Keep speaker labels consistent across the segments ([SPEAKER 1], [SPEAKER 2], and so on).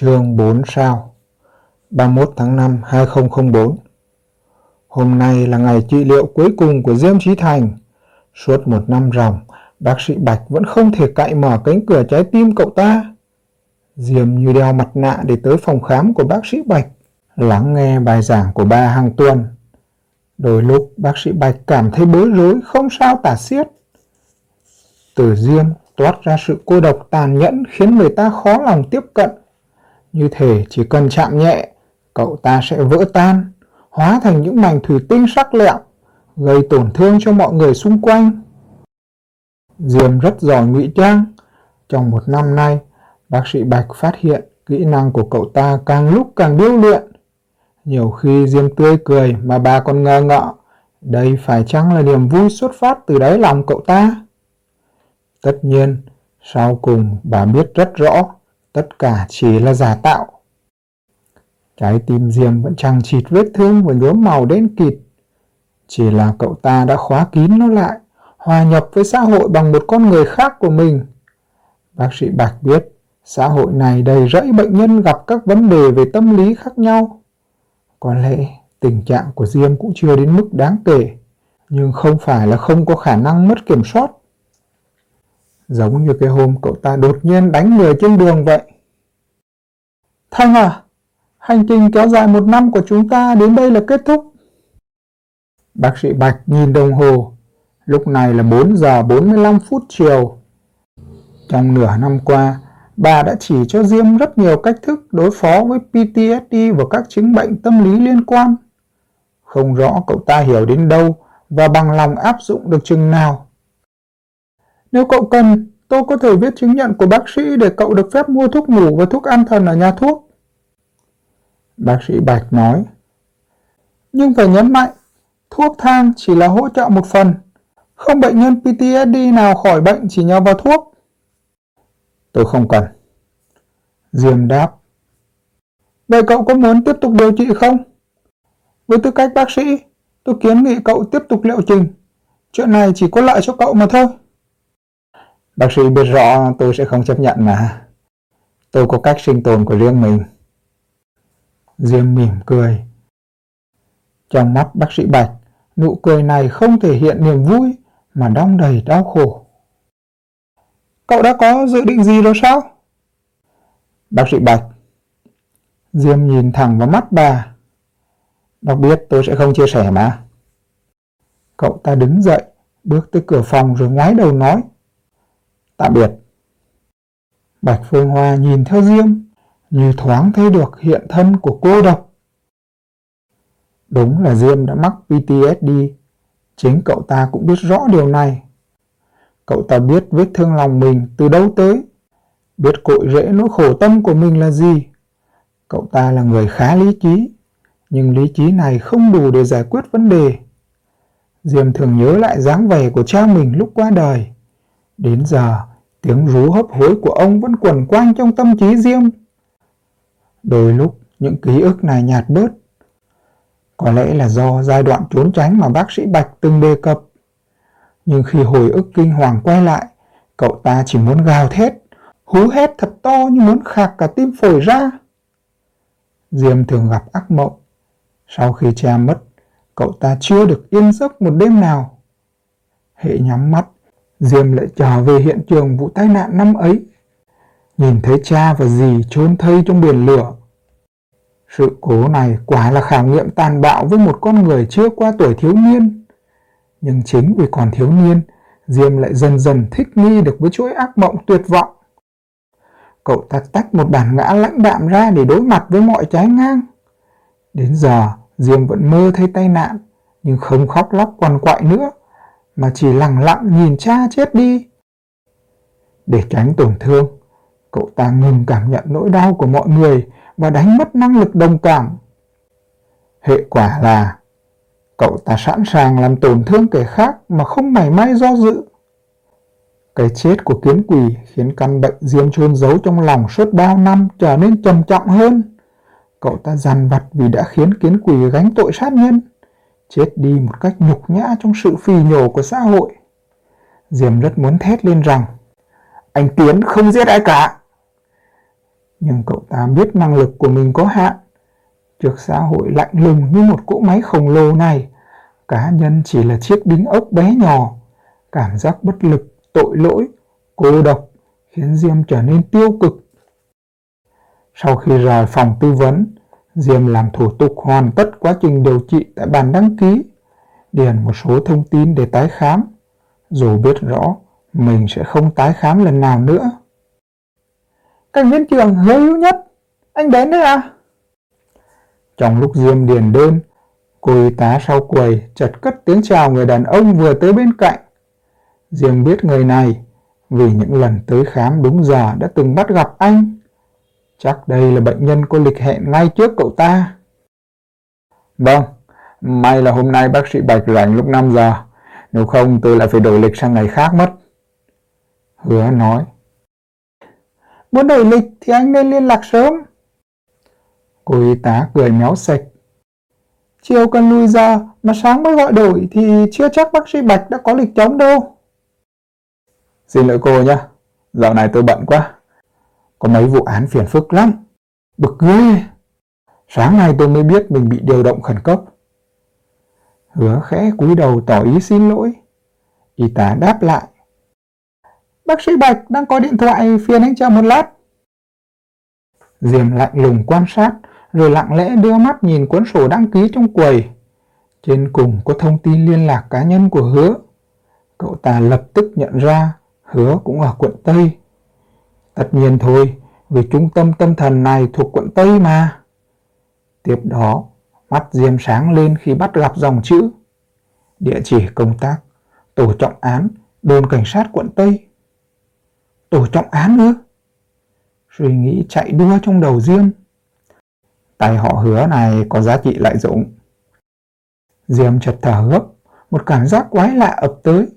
[SPEAKER 1] Chương 4 sao 31 tháng 5 2004 Hôm nay là ngày trị liệu cuối cùng của Diêm Trí Thành. Suốt một năm ròng, bác sĩ Bạch vẫn không thể cậy mở cánh cửa trái tim cậu ta. Diêm như đeo mặt nạ để tới phòng khám của bác sĩ Bạch, lắng nghe bài giảng của ba hàng tuần. Đôi lúc bác sĩ Bạch cảm thấy bối rối không sao tả xiết. Từ Diêm toát ra sự cô độc tàn nhẫn khiến người ta khó lòng tiếp cận. Như thể chỉ cần chạm nhẹ, cậu ta sẽ vỡ tan, hóa thành những mảnh thủy tinh sắc lẹo, gây tổn thương cho mọi người xung quanh. Diêm rất giỏi ngụy trang. Trong một năm nay, bác sĩ Bạch phát hiện kỹ năng của cậu ta càng lúc càng điêu luyện. Nhiều khi Diêm tươi cười mà bà còn ngờ ngợ, đây phải chăng là niềm vui xuất phát từ đáy lòng cậu ta? Tất nhiên, sau cùng bà biết rất rõ tất cả chỉ là giả tạo. Trái tim Diêm vẫn chẳng chịt vết thương và nhuốm màu đen kịt. Chỉ là cậu ta đã khóa kín nó lại, hòa nhập với xã hội bằng một con người khác của mình. Bác sĩ Bạch biết, xã hội này đầy rẫy bệnh nhân gặp các vấn đề về tâm lý khác nhau. Có lẽ tình trạng của Diêm cũng chưa đến mức đáng kể, nhưng không phải là không có khả năng mất kiểm soát. Giống như cái hôm cậu ta đột nhiên đánh người trên đường vậy. Thanh à, hành trình kéo dài một năm của chúng ta đến đây là kết thúc. Bác sĩ Bạch nhìn đồng hồ, lúc này là 4 giờ 45 phút chiều. Trong nửa năm qua, bà đã chỉ cho Diêm rất nhiều cách thức đối phó với PTSD và các chứng bệnh tâm lý liên quan. Không rõ cậu ta hiểu đến đâu và bằng lòng áp dụng được chừng nào. Nếu cậu cần, tôi có thể viết chứng nhận của bác sĩ để cậu được phép mua thuốc ngủ và thuốc an thần ở nhà thuốc. Bác sĩ Bạch nói. Nhưng phải nhấn mạnh, thuốc thang chỉ là hỗ trợ một phần. Không bệnh nhân PTSD nào khỏi bệnh chỉ nhờ vào thuốc. Tôi không cần. Diêm đáp. Vậy cậu có muốn tiếp tục điều trị không? Với tư cách bác sĩ, tôi kiến nghị cậu tiếp tục liệu trình. Chuyện này chỉ có lợi cho cậu mà thôi. Bác sĩ biết rõ tôi sẽ không chấp nhận mà. Tôi có cách sinh tồn của riêng mình. Diêm mỉm cười. Trong mắt bác sĩ Bạch, nụ cười này không thể hiện niềm vui mà đong đầy đau khổ. Cậu đã có dự định gì rồi sao? Bác sĩ Bạch. Diêm nhìn thẳng vào mắt bà. Bác biết tôi sẽ không chia sẻ mà. Cậu ta đứng dậy, bước tới cửa phòng rồi ngoái đầu nói. Tạm biệt. Bạch Phương Hoa nhìn theo Diêm, như thoáng thấy được hiện thân của cô độc. Đúng là Diêm đã mắc PTSD, chính cậu ta cũng biết rõ điều này. Cậu ta biết vết thương lòng mình từ đâu tới, biết cội rễ nỗi khổ tâm của mình là gì. Cậu ta là người khá lý trí, nhưng lý trí này không đủ để giải quyết vấn đề. Diêm thường nhớ lại dáng vẻ của cha mình lúc qua đời. Đến giờ, tiếng rú hấp hối của ông vẫn quẩn quanh trong tâm trí Diêm. Đôi lúc, những ký ức này nhạt bớt. Có lẽ là do giai đoạn trốn tránh mà bác sĩ Bạch từng đề cập. Nhưng khi hồi ức kinh hoàng quay lại, cậu ta chỉ muốn gào thét, hú hét thật to như muốn khạc cả tim phổi ra. Diêm thường gặp ác mộng. Sau khi cha mất, cậu ta chưa được yên giấc một đêm nào. Hệ nhắm mắt, Diêm lại trở về hiện trường vụ tai nạn năm ấy. Nhìn thấy cha và dì chôn thây trong biển lửa. Sự cố này quả là khảo nghiệm tàn bạo với một con người chưa qua tuổi thiếu niên. Nhưng chính vì còn thiếu niên, Diêm lại dần dần thích nghi được với chuỗi ác mộng tuyệt vọng. Cậu ta tách một bản ngã lãnh đạm ra để đối mặt với mọi trái ngang. Đến giờ, Diêm vẫn mơ thấy tai nạn, nhưng không khóc lóc quằn quại nữa mà chỉ lặng lặng nhìn cha chết đi. Để tránh tổn thương, cậu ta ngừng cảm nhận nỗi đau của mọi người và đánh mất năng lực đồng cảm. Hệ quả là cậu ta sẵn sàng làm tổn thương kẻ khác mà không mảy may do dự. Cái chết của kiến quỷ khiến căn bệnh diêm chôn giấu trong lòng suốt bao năm trở nên trầm trọng hơn. Cậu ta dằn vặt vì đã khiến kiến quỷ gánh tội sát nhân chết đi một cách nhục nhã trong sự phì nhổ của xã hội. Diêm rất muốn thét lên rằng, anh Tiến không giết ai cả. Nhưng cậu ta biết năng lực của mình có hạn. Trước xã hội lạnh lùng như một cỗ máy khổng lồ này, cá nhân chỉ là chiếc đinh ốc bé nhỏ. Cảm giác bất lực, tội lỗi, cô độc khiến Diêm trở nên tiêu cực. Sau khi rời phòng tư vấn, Diêm làm thủ tục hoàn tất quá trình điều trị tại bàn đăng ký, điền một số thông tin để tái khám, dù biết rõ mình sẽ không tái khám lần nào nữa.
[SPEAKER 2] Cảnh viên trường hứa hữu nhất, anh đến đấy à?
[SPEAKER 1] Trong lúc Diêm điền đơn, cô y tá sau quầy chợt cất tiếng chào người đàn ông vừa tới bên cạnh. Diêm biết người này vì những lần tới khám đúng giờ đã từng bắt gặp anh. Chắc đây là bệnh nhân có lịch hẹn ngay trước cậu ta. Vâng, may là hôm nay bác sĩ Bạch rảnh lúc 5 giờ, nếu không tôi lại phải đổi lịch sang ngày khác mất. Hứa nói.
[SPEAKER 2] Muốn đổi lịch thì anh nên liên lạc sớm.
[SPEAKER 1] Cô y tá cười méo sạch.
[SPEAKER 2] Chiều cần lùi giờ mà sáng mới gọi đổi thì chưa chắc bác sĩ Bạch đã có lịch trống đâu.
[SPEAKER 1] Xin lỗi cô nhé, dạo này tôi bận quá. Có mấy vụ án phiền phức lắm. Bực ghê. Sáng nay tôi mới biết mình bị điều động khẩn cấp. Hứa khẽ cúi đầu tỏ ý xin lỗi. Y tá đáp lại.
[SPEAKER 2] Bác sĩ Bạch đang có điện thoại, phiền anh chờ một lát.
[SPEAKER 1] Diềm lạnh lùng quan sát, rồi lặng lẽ đưa mắt nhìn cuốn sổ đăng ký trong quầy. Trên cùng có thông tin liên lạc cá nhân của Hứa. Cậu ta lập tức nhận ra Hứa cũng ở quận Tây. Tất nhiên thôi, vì trung tâm tâm thần này thuộc quận Tây mà. Tiếp đó, mắt Diêm sáng lên khi bắt gặp dòng chữ. Địa chỉ công tác, tổ trọng án, đồn cảnh sát quận Tây. Tổ trọng án ư? Suy nghĩ chạy đua trong đầu Diêm. tài họ hứa này có giá trị lại dụng. Diêm chật thở gấp, một cảm giác quái lạ ập tới.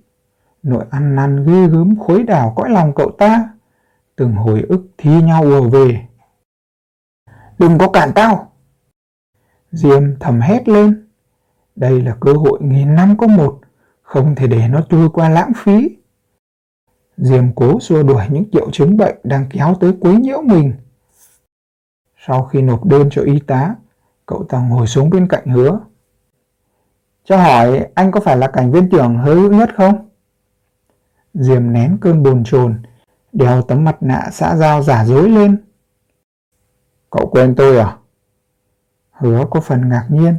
[SPEAKER 1] Nỗi ăn năn ghê gớm khối đảo cõi lòng cậu ta. Từng hồi ức thi nhau ùa về. Đừng có cản tao! Diêm thầm hét lên. Đây là cơ hội nghìn năm có một, không thể để nó trôi qua lãng phí. Diêm cố xua đuổi những triệu chứng bệnh đang kéo tới quấy nhiễu mình. Sau khi nộp đơn cho y tá, cậu ta ngồi xuống bên cạnh hứa.
[SPEAKER 2] Cho hỏi anh có phải là cảnh viên trưởng hứa hữu nhất không?
[SPEAKER 1] Diêm nén cơn bồn chồn, đeo tấm mặt nạ xã giao giả dối lên. Cậu quên tôi à? Hứa có phần ngạc nhiên.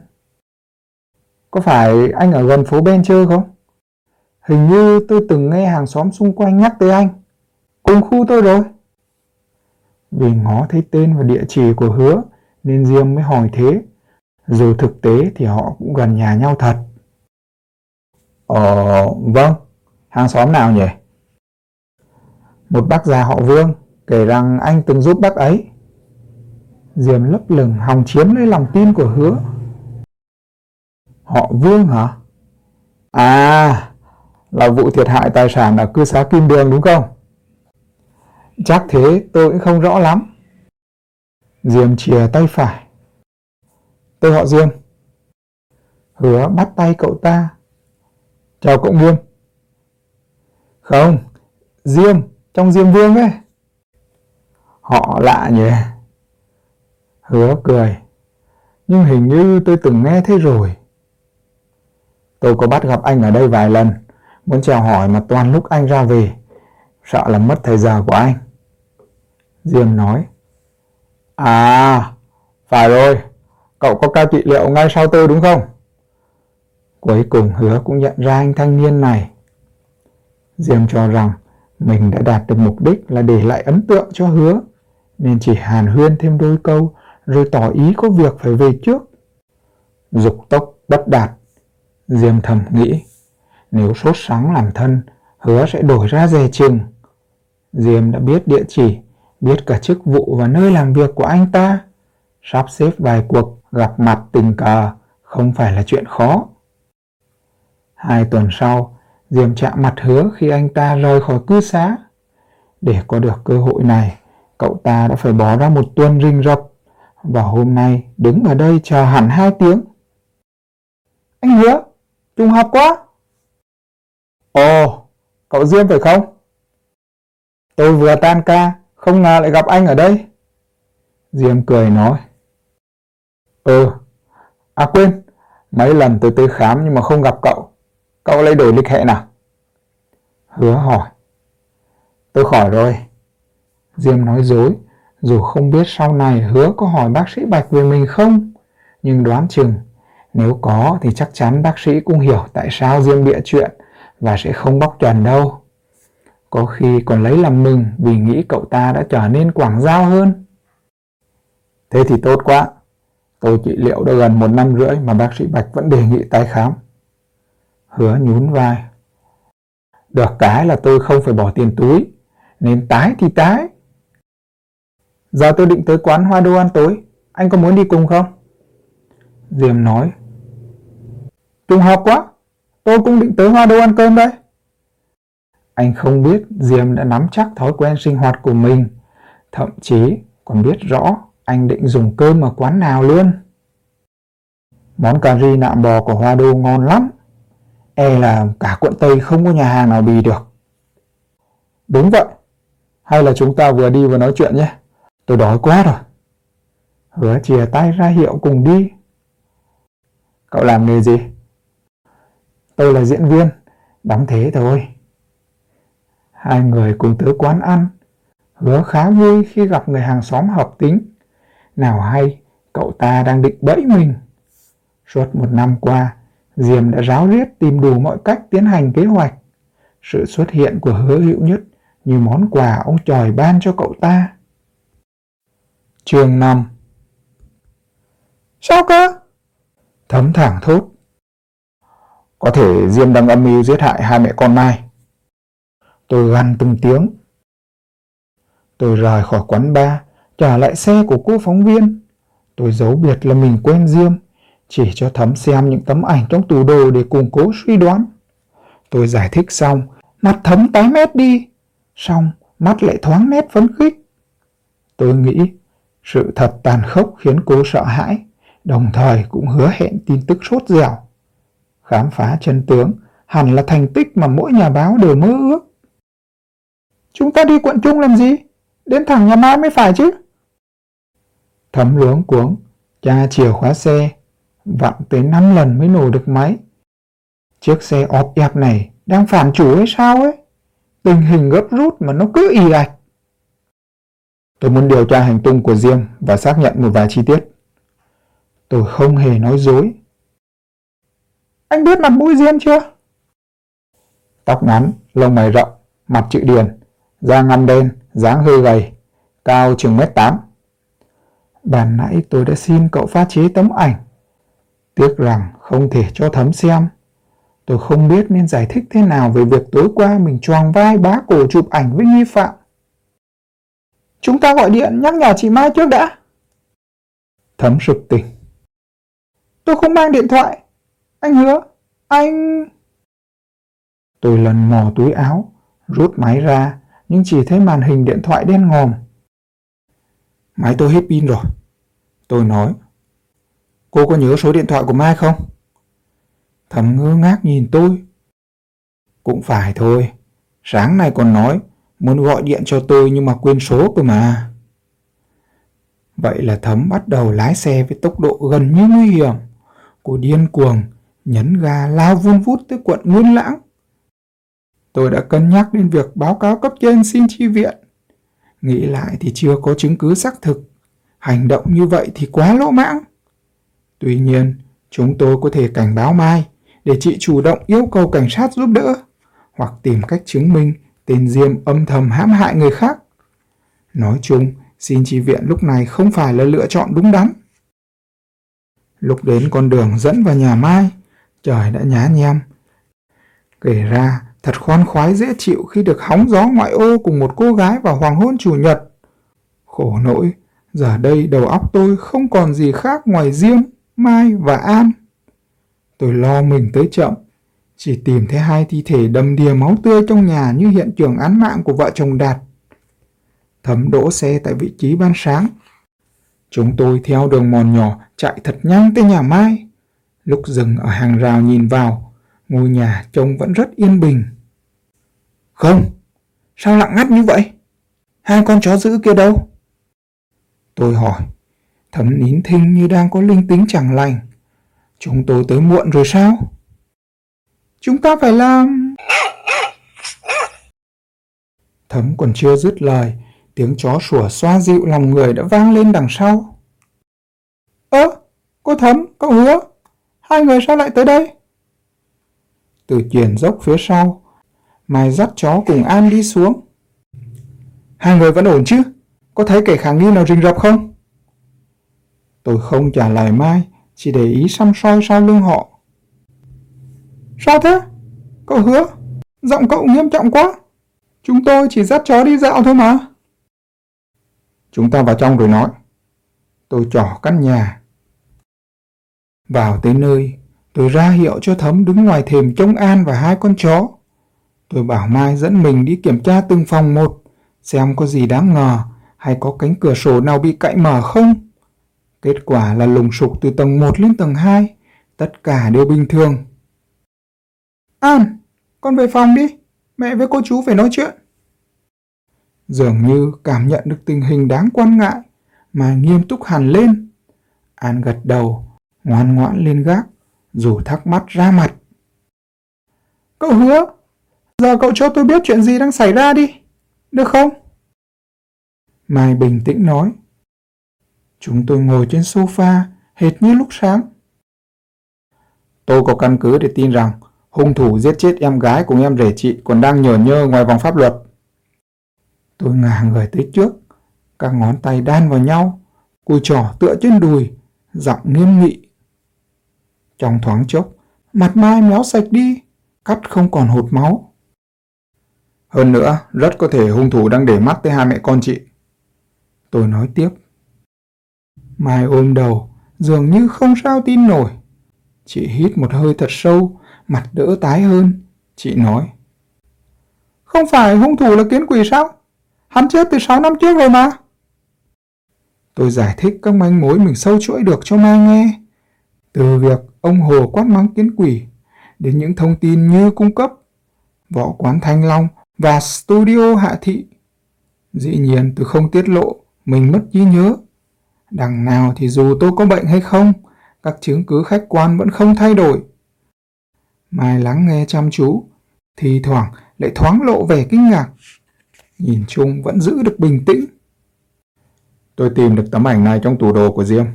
[SPEAKER 2] Có phải anh ở gần phố bên chơi không? Hình như tôi từng nghe hàng xóm xung quanh nhắc tới anh. Cùng khu tôi rồi.
[SPEAKER 1] Vì ngó thấy tên và địa chỉ của hứa nên Diêm mới hỏi thế. Dù thực tế thì họ cũng gần nhà nhau thật. Ờ, vâng. Hàng xóm nào nhỉ? Một bác già họ Vương kể rằng anh từng giúp bác ấy. diềm lấp lửng hòng chiếm lấy lòng tin của hứa. Họ Vương hả? À, là vụ thiệt hại tài sản ở cư xá Kim Đường đúng không? Chắc thế tôi cũng không rõ lắm. diềm chìa tay phải. Tôi họ Diêm. Hứa bắt tay cậu ta. Chào cậu Nghiêm. Không, Diêm, trong Diêm Vương ấy. Họ lạ nhỉ? Hứa cười. Nhưng hình như tôi từng nghe thấy rồi. Tôi có bắt gặp anh ở đây vài lần. Muốn chào hỏi mà toàn lúc anh ra về. Sợ là mất thời giờ của anh. Diêm nói. À, phải rồi. Cậu có ca trị liệu ngay sau tôi đúng không? Cuối cùng hứa cũng nhận ra anh thanh niên này. Diêm cho rằng mình đã đạt được mục đích là để lại ấn tượng cho hứa, nên chỉ hàn huyên thêm đôi câu rồi tỏ ý có việc phải về trước. Dục tốc bất đạt. Diêm thầm nghĩ, nếu sốt sáng làm thân, hứa sẽ đổi ra dè chừng. Diêm đã biết địa chỉ, biết cả chức vụ và nơi làm việc của anh ta. Sắp xếp vài cuộc gặp mặt tình cờ không phải là chuyện khó. Hai tuần sau, Diêm chạm mặt hứa khi anh ta rời khỏi cư xá. Để có được cơ hội này, cậu ta đã phải bỏ ra một tuần rình rập và hôm nay đứng ở đây chờ hẳn hai tiếng.
[SPEAKER 2] Anh hứa, trùng hợp quá.
[SPEAKER 1] Ồ, cậu Diêm phải không? Tôi vừa tan ca, không ngờ lại gặp anh ở đây.
[SPEAKER 2] Diêm cười nói. Ừ, à quên, mấy lần tôi tới khám nhưng mà không gặp cậu. Cậu lấy đổi lịch hẹn nào? Hứa hỏi. Tôi khỏi rồi. Diêm nói dối, dù không biết sau này hứa có hỏi bác sĩ Bạch về mình không, nhưng đoán chừng nếu có thì chắc chắn bác sĩ cũng hiểu tại sao Diêm bịa chuyện và sẽ không bóc trần đâu. Có khi còn lấy làm mừng vì nghĩ cậu ta đã trở nên quảng giao hơn. Thế thì tốt quá. Tôi trị liệu đã gần một năm rưỡi mà bác sĩ Bạch vẫn đề nghị tái khám. Hứa nhún vai. Được cái là tôi không phải bỏ tiền túi, nên tái thì tái. Giờ tôi định tới quán hoa đô ăn tối, anh có muốn đi cùng không? Diệm nói. Trùng hợp quá, tôi cũng định tới hoa đô ăn cơm đây. Anh không biết Diệm đã nắm chắc thói quen sinh hoạt của mình, thậm chí còn biết rõ anh định dùng cơm ở quán nào luôn. Món cà ri nạm bò của Hoa Đô ngon lắm. E là cả quận Tây không có nhà hàng nào bì được. Đúng vậy. Hay là chúng ta vừa đi vừa nói chuyện nhé. Tôi đói quá rồi. Hứa chìa tay ra hiệu cùng đi. Cậu làm nghề gì? Tôi là diễn viên, đóng thế thôi. Hai người cùng tới quán ăn. Hứa khá vui khi gặp người hàng xóm hợp tính. Nào hay, cậu ta đang định bẫy mình. Suốt một năm qua, Diêm đã ráo riết tìm đủ mọi cách tiến hành kế hoạch. Sự xuất hiện của hứa hữu nhất như món quà ông trời ban cho cậu ta. Chương 5 Sao cơ? Thấm thẳng thốt. Có thể Diêm đang âm mưu giết hại hai mẹ con Mai. Tôi gằn từng tiếng. Tôi rời khỏi quán bar, trả lại xe của cô phóng viên. Tôi giấu biệt là mình quen Diêm, chỉ cho Thấm xem những tấm ảnh trong tủ đồ để củng cố suy đoán. Tôi giải thích xong, mặt Thấm tái mét đi. Xong, mắt lại thoáng nét phấn khích. Tôi nghĩ sự thật tàn khốc khiến cô sợ hãi, đồng thời cũng hứa hẹn tin tức sốt dẻo. Khám phá chân tướng hẳn là thành tích mà mỗi nhà báo đều mơ ước. Chúng ta đi quận trung làm gì? Đến thẳng nhà Mai mới phải chứ. Thấm luống cuống, cha chìa khóa xe, vặn tới 5 lần mới nổ được máy. Chiếc xe ọp ẹp này đang phản chủ hay sao ấy? Tình hình gấp rút mà nó cứ ì ạch. Tôi muốn điều tra hành tung của Diêm và xác nhận một vài chi tiết. Tôi không hề nói dối. Anh biết mặt mũi Diêm chưa? Tóc ngắn, lông mày rộng, mặt chữ điền, da ngăm đen, dáng hơi gầy, cao chừng mét tám. Bàn nãy tôi đã xin cậu phát chế tấm ảnh. Tiếc rằng không thể cho thấm xem. Tôi không biết nên giải thích thế nào về việc tối qua mình choàng vai bá cổ chụp ảnh với nghi phạm. Chúng ta gọi điện nhắc nhở chị Mai trước đã. Thấm sực tỉnh. Tôi không mang điện thoại. Anh hứa, anh... Tôi lần mò túi áo, rút máy ra, nhưng chỉ thấy màn hình điện thoại đen ngòm. Máy tôi hết pin rồi. Tôi nói. Cô có nhớ số điện thoại của Mai không? Thầm ngơ ngác nhìn tôi. Cũng phải thôi. Sáng nay còn nói muốn gọi điện cho tôi nhưng mà quên số cơ mà. Vậy là Thấm bắt đầu lái xe với tốc độ gần như nguy hiểm. Cô điên cuồng, nhấn ga lao vun vút tới quận Nguyên Lãng. Tôi đã cân nhắc đến việc báo cáo cấp trên xin chi viện. Nghĩ lại thì chưa có chứng cứ xác thực. Hành động như vậy thì quá lỗ mãng. Tuy nhiên, chúng tôi có thể cảnh báo Mai để chị chủ động yêu cầu cảnh sát giúp đỡ hoặc tìm cách chứng minh tên Diêm âm thầm hãm hại người khác. Nói chung, xin chi viện lúc này không phải là lựa chọn đúng đắn. Lúc đến con đường dẫn vào nhà Mai, trời đã nhá nhem. Kể ra, thật khoan khoái dễ chịu khi được hóng gió ngoại ô cùng một cô gái vào hoàng hôn chủ nhật. Khổ nỗi, giờ đây đầu óc tôi không còn gì khác ngoài Diêm, Mai và An. Tôi lo mình tới chậm, chỉ tìm thấy hai thi thể đầm đìa máu tươi trong nhà như hiện trường án mạng của vợ chồng Đạt. Thấm đỗ xe tại vị trí ban sáng. Chúng tôi theo đường mòn nhỏ chạy thật nhanh tới nhà Mai. Lúc dừng ở hàng rào nhìn vào, ngôi nhà trông vẫn rất yên bình. Không, sao lặng ngắt như vậy? Hai con chó giữ kia đâu?
[SPEAKER 1] Tôi hỏi, thấm nín thinh như đang có linh tính chẳng lành. Chúng tôi tới muộn rồi sao? Chúng ta phải làm... Thấm còn chưa dứt lời, tiếng chó sủa xoa dịu lòng người đã vang lên đằng sau. Ơ, cô Thấm, cậu hứa, hai người sao lại tới đây? Từ chuyển dốc phía sau, Mai dắt chó cùng An đi xuống. Hai người vẫn ổn chứ? Có thấy kẻ khả nghi nào rình rập không? Tôi không trả lời Mai, chỉ để ý xăm soi sau lưng họ. Sao thế? Cậu hứa, giọng cậu nghiêm trọng quá. Chúng tôi chỉ dắt chó đi dạo thôi mà.
[SPEAKER 2] Chúng ta vào trong rồi nói. Tôi trỏ căn nhà.
[SPEAKER 1] Vào tới nơi, tôi ra hiệu cho Thấm đứng ngoài thềm trông An và hai con chó. Tôi bảo Mai dẫn mình đi kiểm tra từng phòng một, xem có gì đáng ngờ hay có cánh cửa sổ nào bị cậy mở không. Kết quả là lùng sục từ tầng 1 lên tầng 2, tất cả đều bình thường. An, con về phòng đi, mẹ với cô chú phải nói chuyện. Dường như cảm nhận được tình hình đáng quan ngại mà nghiêm túc hẳn lên. An gật đầu, ngoan ngoãn lên gác, dù thắc mắc ra mặt. Cậu hứa, giờ cậu cho tôi biết chuyện gì đang xảy ra đi, được không? Mai bình tĩnh nói. Chúng tôi ngồi trên sofa, hệt như lúc sáng.
[SPEAKER 2] Tôi có căn cứ để tin rằng hung thủ giết chết em gái cùng em rể chị còn đang nhờ nhơ ngoài vòng pháp luật.
[SPEAKER 1] Tôi ngả người tới trước, các ngón tay đan vào nhau, cùi trỏ tựa trên đùi, giọng nghiêm nghị. Trong thoáng chốc, mặt Mai méo sạch đi, cắt không còn hột máu.
[SPEAKER 2] Hơn nữa, rất có thể hung thủ đang để mắt tới hai mẹ con chị.
[SPEAKER 1] Tôi nói tiếp. Mai ôm đầu, dường như không sao tin nổi. Chị hít một hơi thật sâu, mặt đỡ tái hơn. Chị nói. Không phải hung thủ là kiến quỷ sao? Hắn chết từ 6 năm trước rồi mà. Tôi giải thích các manh mối mình sâu chuỗi được cho Mai nghe. Từ việc ông Hồ quát mắng kiến quỷ, đến những thông tin như cung cấp, võ quán Thanh Long và studio Hạ Thị. Dĩ nhiên tôi không tiết lộ, mình mất trí nhớ. Đằng nào thì dù tôi có bệnh hay không, các chứng cứ khách quan vẫn không thay đổi. Mai lắng nghe chăm chú, thì thoảng lại thoáng lộ vẻ kinh ngạc. Nhìn chung vẫn giữ được bình tĩnh.
[SPEAKER 2] Tôi tìm được tấm ảnh này trong tủ đồ của Diêm.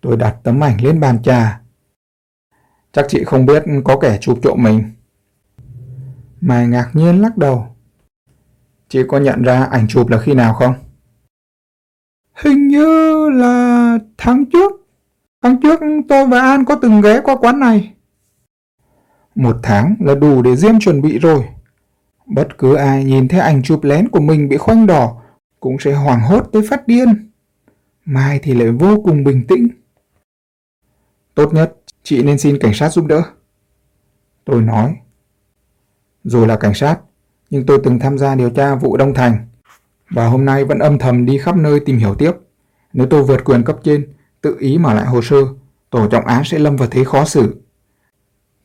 [SPEAKER 1] Tôi đặt tấm ảnh lên bàn trà.
[SPEAKER 2] Chắc chị không biết có kẻ chụp trộm mình.
[SPEAKER 1] Mai ngạc nhiên lắc đầu.
[SPEAKER 2] Chị có nhận ra ảnh chụp là khi nào không?
[SPEAKER 1] Hình như là tháng trước. Tháng trước tôi và An có từng ghé qua quán này. Một tháng là đủ để Diêm chuẩn bị rồi. Bất cứ ai nhìn thấy ảnh chụp lén của mình bị khoanh đỏ cũng sẽ hoảng hốt tới phát điên. Mai thì lại vô cùng bình tĩnh.
[SPEAKER 2] Tốt nhất, chị nên xin cảnh sát giúp đỡ.
[SPEAKER 1] Tôi nói.
[SPEAKER 2] Dù là cảnh sát, nhưng tôi từng tham gia điều tra vụ Đông Thành và hôm nay vẫn âm thầm đi khắp nơi tìm hiểu tiếp. Nếu tôi vượt quyền cấp trên, tự ý mở lại hồ sơ, tổ trọng án sẽ lâm vào thế khó xử.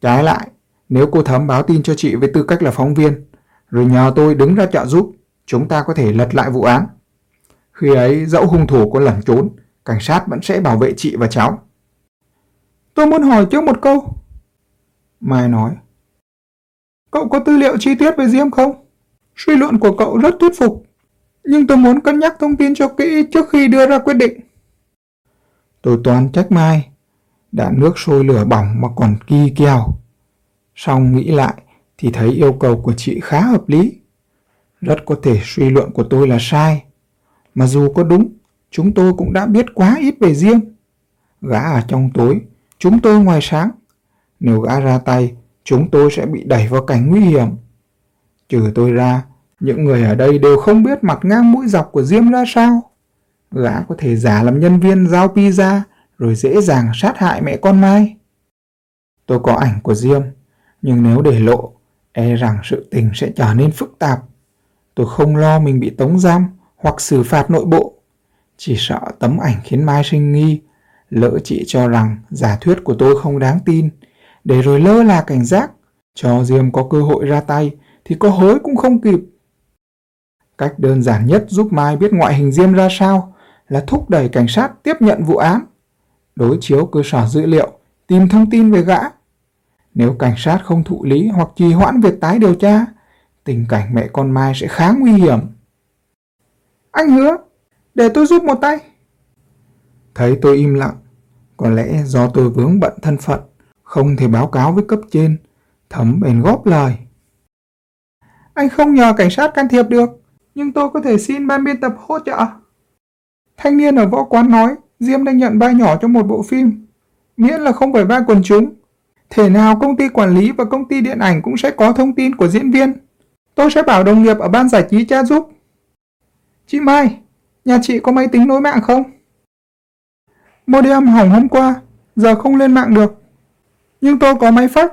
[SPEAKER 2] Trái lại, nếu cô Thấm báo tin cho chị với tư cách là phóng viên, rồi nhờ tôi đứng ra trợ giúp, chúng ta có thể lật lại vụ án. Khi ấy, dẫu hung thủ có lẩn trốn, cảnh sát vẫn sẽ bảo vệ chị và cháu.
[SPEAKER 1] Tôi muốn hỏi trước một câu. Mai nói. Cậu có tư liệu chi tiết về Diêm không? Suy luận của cậu rất thuyết phục, nhưng tôi muốn cân nhắc thông tin cho kỹ trước khi đưa ra quyết định. Tôi toán trách Mai, đã nước sôi lửa bỏng mà còn kỳ kèo. Xong nghĩ lại thì thấy yêu cầu của chị khá hợp lý. Rất có thể suy luận của tôi là sai. Mà dù có đúng, chúng tôi cũng đã biết quá ít về riêng. Gã ở trong tối, chúng tôi ngoài sáng. Nếu gã ra tay, chúng tôi sẽ bị đẩy vào cảnh nguy hiểm. Trừ tôi ra, những người ở đây đều không biết mặt ngang mũi dọc của Diêm ra sao. Gã có thể giả làm nhân viên giao pizza rồi dễ dàng sát hại mẹ con Mai. Tôi có ảnh của Diêm, nhưng nếu để lộ, e rằng sự tình sẽ trở nên phức tạp. Tôi không lo mình bị tống giam hoặc xử phạt nội bộ. Chỉ sợ tấm ảnh khiến Mai sinh nghi, lỡ chị cho rằng giả thuyết của tôi không đáng tin, để rồi lơ là cảnh giác, cho Diêm có cơ hội ra tay thì có hối cũng không kịp. Cách đơn giản nhất giúp Mai biết ngoại hình Diêm ra sao là thúc đẩy cảnh sát tiếp nhận vụ án, đối chiếu cơ sở dữ liệu, tìm thông tin về gã. Nếu cảnh sát không thụ lý hoặc trì hoãn việc tái điều tra, tình cảnh mẹ con Mai sẽ khá nguy hiểm. Anh hứa, để tôi giúp một tay. Thấy tôi im lặng, có lẽ do tôi vướng bận thân phận, không thể báo cáo với cấp trên, thấm bền góp lời. Anh không nhờ cảnh sát can thiệp được, nhưng tôi có thể xin ban biên tập hỗ trợ. Thanh niên ở võ quán nói, Diêm đang nhận vai nhỏ cho một bộ phim, miễn là không phải vai quần chúng. Thể nào công ty quản lý và công ty điện ảnh cũng sẽ có thông tin của diễn viên. Tôi sẽ bảo đồng nghiệp ở ban giải trí tra giúp. Chị Mai, nhà chị có máy tính nối mạng không? Modem hỏng hôm qua, giờ không lên mạng được. Nhưng tôi có máy fax.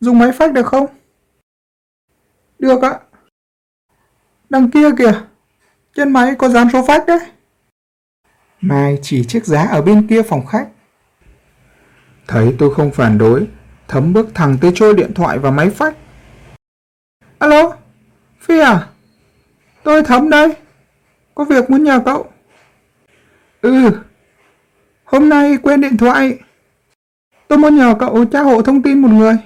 [SPEAKER 1] Dùng máy fax được không? Được ạ. Đằng kia kìa, trên máy có dán số fax đấy. Mai chỉ chiếc giá ở bên kia phòng khách. Thấy tôi không phản đối, thấm bước thẳng tới trôi điện thoại và máy fax. Alo, Phi à? Tôi Thấm đây. Có việc muốn nhờ cậu. Ừ, hôm nay quên điện thoại. Tôi muốn nhờ cậu tra hộ thông tin một người.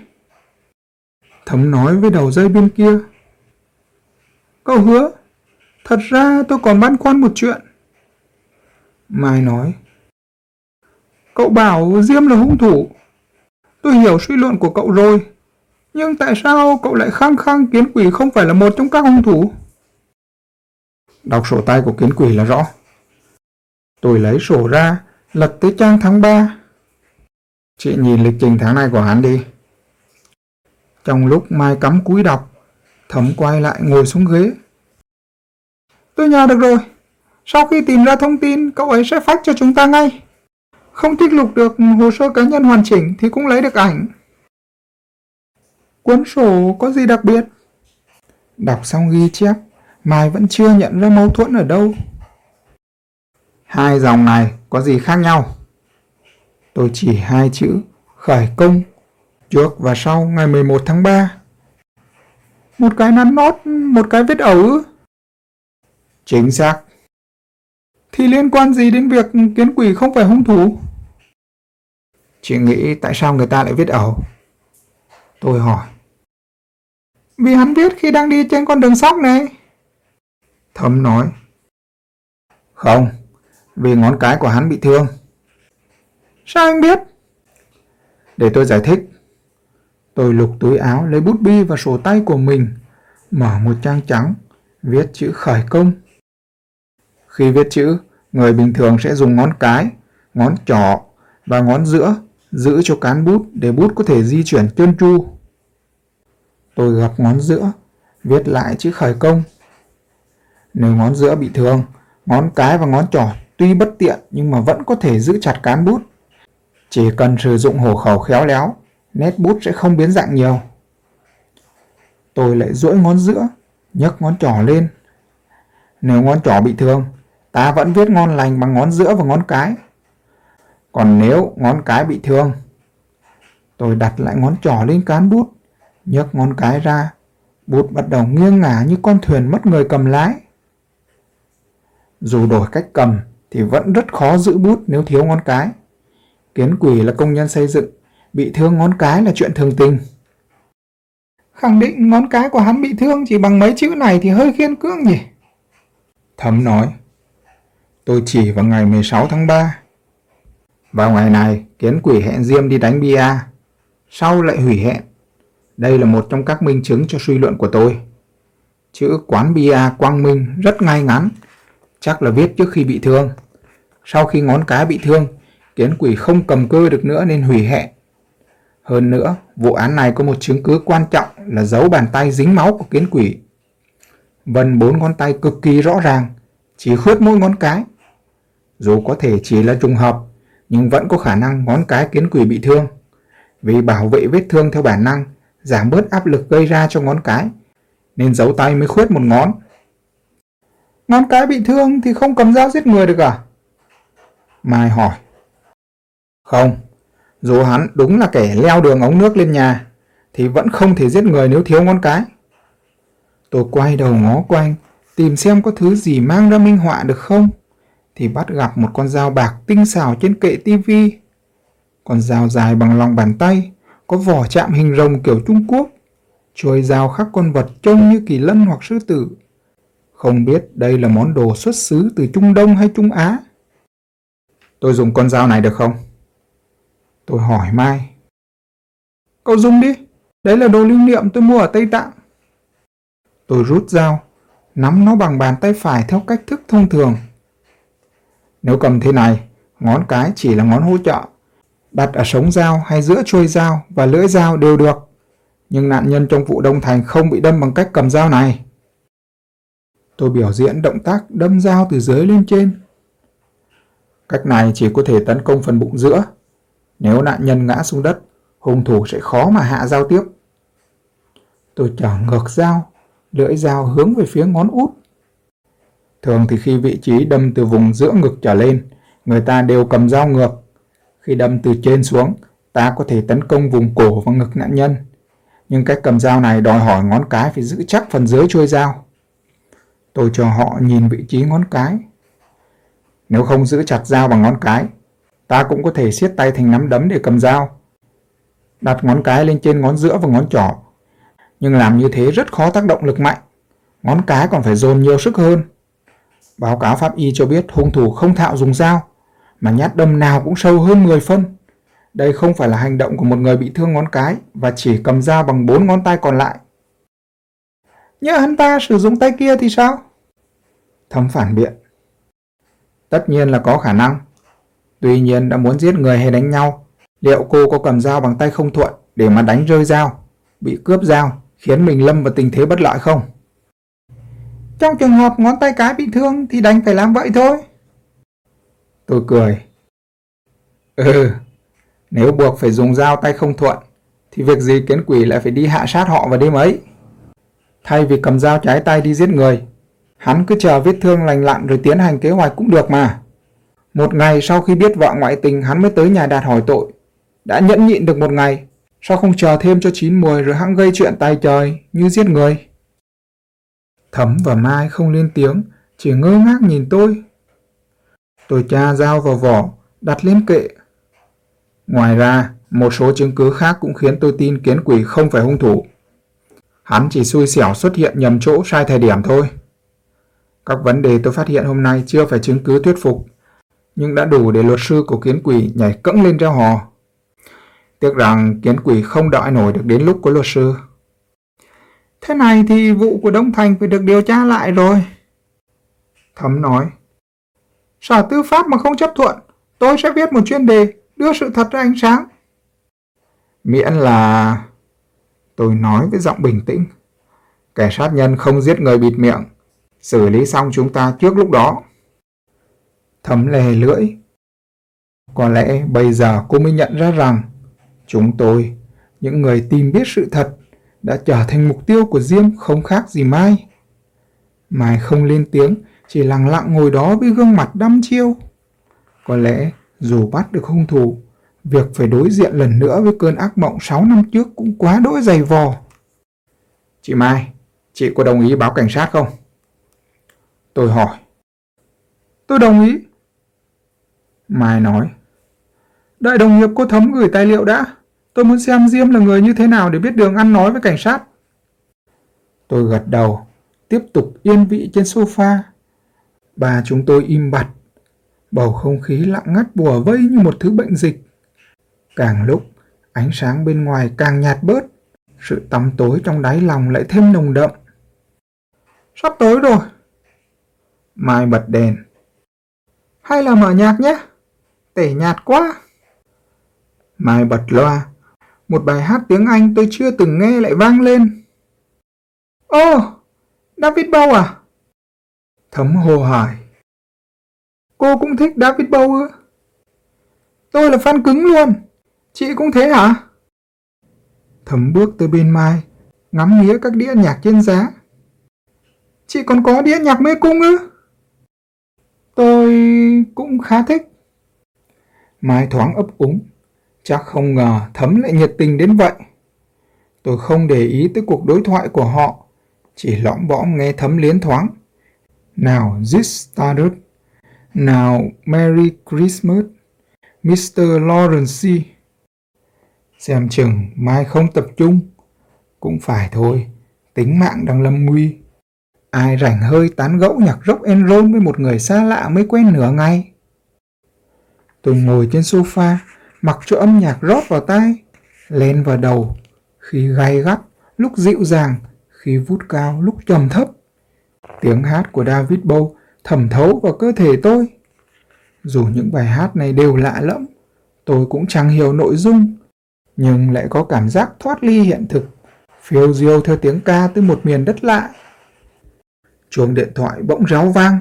[SPEAKER 1] Thấm nói với đầu dây bên kia. Cậu hứa, thật ra tôi còn băn khoăn một chuyện. Mai nói. Cậu bảo Diêm là hung thủ. Tôi hiểu suy luận của cậu rồi. Nhưng tại sao cậu lại khăng khăng kiến quỷ không phải là một trong các hung thủ? Đọc sổ tay của kiến quỷ là rõ. Tôi lấy sổ ra, lật tới trang tháng 3. Chị nhìn lịch trình tháng này của hắn đi. Trong lúc Mai cắm cúi đọc, Thấm quay lại ngồi xuống ghế. Tôi nhờ được rồi. Sau khi tìm ra thông tin, cậu ấy sẽ phát cho chúng ta ngay. Không tích lục được hồ sơ cá nhân hoàn chỉnh thì cũng lấy được ảnh. Cuốn sổ có gì đặc biệt? Đọc xong ghi chép, Mai vẫn chưa nhận ra mâu thuẫn ở đâu. Hai dòng này có gì khác nhau? Tôi chỉ hai chữ khởi công trước và sau ngày 11 tháng 3. Một cái nắn nót, một cái vết ẩu. Chính xác. Thì liên quan gì đến việc kiến quỷ không phải hung thủ? Chị nghĩ tại sao người ta lại viết ẩu? Tôi hỏi. Vì hắn viết khi đang đi trên con đường sóc này. Thấm nói. Không, vì ngón cái của hắn bị thương. Sao anh biết? Để tôi giải thích. Tôi lục túi áo lấy bút bi và sổ tay của mình, mở một trang trắng, viết chữ khởi công. Khi viết chữ, người bình thường sẽ dùng ngón cái, ngón trỏ và ngón giữa giữ cho cán bút để bút có thể di chuyển trơn tru. Tôi gặp ngón giữa, viết lại chữ khởi công. Nếu ngón giữa bị thương, ngón cái và ngón trỏ tuy bất tiện nhưng mà vẫn có thể giữ chặt cán bút. Chỉ cần sử dụng hổ khẩu khéo léo, nét bút sẽ không biến dạng nhiều. Tôi lại duỗi ngón giữa, nhấc ngón trỏ lên. Nếu ngón trỏ bị thương, ta vẫn viết ngon lành bằng ngón giữa và ngón cái. Còn nếu ngón cái bị thương, tôi đặt lại ngón trỏ lên cán bút, nhấc ngón cái ra, bút bắt đầu nghiêng ngả như con thuyền mất người cầm lái. Dù đổi cách cầm thì vẫn rất khó giữ bút nếu thiếu ngón cái. Kiến quỷ là công nhân xây dựng, bị thương ngón cái là chuyện thường tình. Khẳng định ngón cái của hắn bị thương chỉ bằng mấy chữ này thì hơi khiên cưỡng nhỉ? Thấm nói, tôi chỉ vào ngày 16 tháng 3. Vào ngày này, kiến quỷ hẹn Diêm đi đánh bia, sau lại hủy hẹn. Đây là một trong các minh chứng cho suy luận của tôi. Chữ quán bia quang minh rất ngay ngắn, chắc là viết trước khi bị thương. Sau khi ngón cái bị thương, kiến quỷ không cầm cơ được nữa nên hủy hẹn. Hơn nữa, vụ án này có một chứng cứ quan trọng là dấu bàn tay dính máu của kiến quỷ. Vân bốn ngón tay cực kỳ rõ ràng, chỉ khuyết mỗi ngón cái. Dù có thể chỉ là trùng hợp, nhưng vẫn có khả năng ngón cái kiến quỷ bị thương. Vì bảo vệ vết thương theo bản năng, giảm bớt áp lực gây ra cho ngón cái, nên dấu tay mới khuyết một ngón. Ngón cái bị thương thì không cầm dao giết người được à? Mai hỏi. Không, dù hắn đúng là kẻ leo đường ống nước lên nhà, thì vẫn không thể giết người nếu thiếu ngón cái. Tôi quay đầu ngó quanh, tìm xem có thứ gì mang ra minh họa được không. thì bắt gặp một con dao bạc tinh xảo trên kệ tivi. Con dao dài bằng lòng bàn tay, có vỏ chạm hình rồng kiểu Trung Quốc. Chuôi dao khắc con vật trông như kỳ lân hoặc sư tử. Không biết đây là món đồ xuất xứ từ Trung Đông hay Trung Á. Tôi dùng con dao này được không? Tôi hỏi Mai. Cậu dùng đi, đấy là đồ lưu niệm tôi mua ở Tây Tạng. Tôi rút dao, nắm nó bằng bàn tay phải theo cách thức thông thường. Nếu cầm thế này, ngón cái chỉ là ngón hỗ trợ. Đặt ở sống dao hay giữa chuôi dao và lưỡi dao đều được. Nhưng nạn nhân trong vụ Đông Thành không bị đâm bằng cách cầm dao này. Tôi biểu diễn động tác đâm dao từ dưới lên trên. Cách này chỉ có thể tấn công phần bụng giữa. Nếu nạn nhân ngã xuống đất, hung thủ sẽ khó mà hạ dao tiếp. Tôi trở ngược dao, lưỡi dao hướng về phía ngón út. Thường thì khi vị trí đâm từ vùng giữa ngực trở lên, người ta đều cầm dao ngược. Khi đâm từ trên xuống, ta có thể tấn công vùng cổ và ngực nạn nhân. Nhưng cách cầm dao này đòi hỏi ngón cái phải giữ chắc phần dưới chuôi dao. Tôi cho họ nhìn vị trí ngón cái. Nếu không giữ chặt dao bằng ngón cái, ta cũng có thể siết tay thành nắm đấm để cầm dao. Đặt ngón cái lên trên ngón giữa và ngón trỏ. Nhưng làm như thế rất khó tác động lực mạnh. Ngón cái còn phải dồn nhiều sức hơn. Báo cáo pháp y cho biết hung thủ không thạo dùng dao, mà nhát đâm nào cũng sâu hơn 10 phân. Đây không phải là hành động của một người bị thương ngón cái và chỉ cầm dao bằng bốn ngón tay còn lại. Nhớ hắn ta sử dụng tay kia thì sao? Thấm phản biện. Tất nhiên là có khả năng. Tuy nhiên đã muốn giết người hay đánh nhau, liệu cô có cầm dao bằng tay không thuận để mà đánh rơi dao, bị cướp dao, khiến mình lâm vào tình thế bất lợi không? Trong trường hợp ngón tay cái bị thương thì đành phải làm vậy thôi. Tôi cười. Ừ, nếu buộc phải dùng dao tay không thuận, thì việc gì kiến quỷ lại phải đi hạ sát họ vào đêm ấy. Thay vì cầm dao trái tay đi giết người, hắn cứ chờ vết thương lành lặn rồi tiến hành kế hoạch cũng được mà. Một ngày sau khi biết vợ ngoại tình hắn mới tới nhà đạt hỏi tội. Đã nhẫn nhịn được một ngày, sao không chờ thêm cho chín mùi rồi hãng gây chuyện tay trời như giết người. Thấm và Mai không lên tiếng, chỉ ngơ ngác nhìn tôi. Tôi tra dao vào vỏ, đặt lên kệ. Ngoài ra, một số chứng cứ khác cũng khiến tôi tin kiến quỷ không phải hung thủ. Hắn chỉ xui xẻo xuất hiện nhầm chỗ sai thời điểm thôi. Các vấn đề tôi phát hiện hôm nay chưa phải chứng cứ thuyết phục, nhưng đã đủ để luật sư của kiến quỷ nhảy cẫng lên reo hò. Tiếc rằng kiến quỷ không đợi nổi được đến lúc của luật sư. Thế này thì vụ của Đông Thành phải được điều tra lại rồi. Thấm nói. Sở tư pháp mà không chấp thuận, tôi sẽ viết một chuyên đề đưa sự thật ra ánh sáng. Miễn là... Tôi nói với giọng bình tĩnh. Kẻ sát nhân không giết người bịt miệng. Xử lý xong chúng ta trước lúc đó. Thấm lè lưỡi. Có lẽ bây giờ cô mới nhận ra rằng chúng tôi, những người tìm biết sự thật, đã trở thành mục tiêu của Diêm không khác gì Mai. Mai không lên tiếng, chỉ lặng lặng ngồi đó với gương mặt đăm chiêu. Có lẽ dù bắt được hung thủ, việc phải đối diện lần nữa với cơn ác mộng 6 năm trước cũng quá đỗi dày vò. Chị Mai, chị có đồng ý báo cảnh sát không? Tôi hỏi. Tôi đồng ý. Mai nói. Đại đồng nghiệp cô Thấm gửi tài liệu đã. Tôi muốn xem Diêm là người như thế nào để biết đường ăn nói với cảnh sát. Tôi gật đầu, tiếp tục yên vị trên sofa. Bà chúng tôi im bặt. Bầu không khí lặng ngắt bùa vây như một thứ bệnh dịch. Càng lúc, ánh sáng bên ngoài càng nhạt bớt. Sự tăm tối trong đáy lòng lại thêm nồng đậm. Sắp tới rồi. Mai bật đèn. Hay là mở nhạc nhé tẻ nhạt quá. Mai bật loa, một bài hát tiếng Anh tôi chưa từng nghe lại vang lên. Ô, oh, David Bowie à? Thấm hồ hỏi. Cô cũng thích David Bowie ư? Tôi là fan cứng luôn. Chị cũng thế hả? Thấm bước tới bên Mai, ngắm nghía các đĩa nhạc trên giá. Chị còn có đĩa nhạc mê cung ư? Tôi cũng khá thích. Mai thoáng ấp úng, Chắc không ngờ Thấm lại nhiệt tình đến vậy. Tôi không để ý tới cuộc đối thoại của họ, chỉ lõm bõm nghe Thấm liến thoáng. nào this started, Nào Merry Christmas, Mr. Lawrence. Xem chừng mai không tập trung. Cũng phải thôi, tính mạng đang lâm nguy. Ai rảnh hơi tán gẫu nhạc rock and roll với một người xa lạ mới quen nửa ngày. Tôi ngồi trên sofa, mặc cho âm nhạc rót vào tai, lên vào đầu, khi gay gắt, lúc dịu dàng, khi vút cao, lúc trầm thấp. Tiếng hát của David Bowie thẩm thấu vào cơ thể tôi. Dù những bài hát này đều lạ lẫm, tôi cũng chẳng hiểu nội dung, nhưng lại có cảm giác thoát ly hiện thực, phiêu diêu theo tiếng ca tới một miền đất lạ. Chuông điện thoại bỗng réo vang,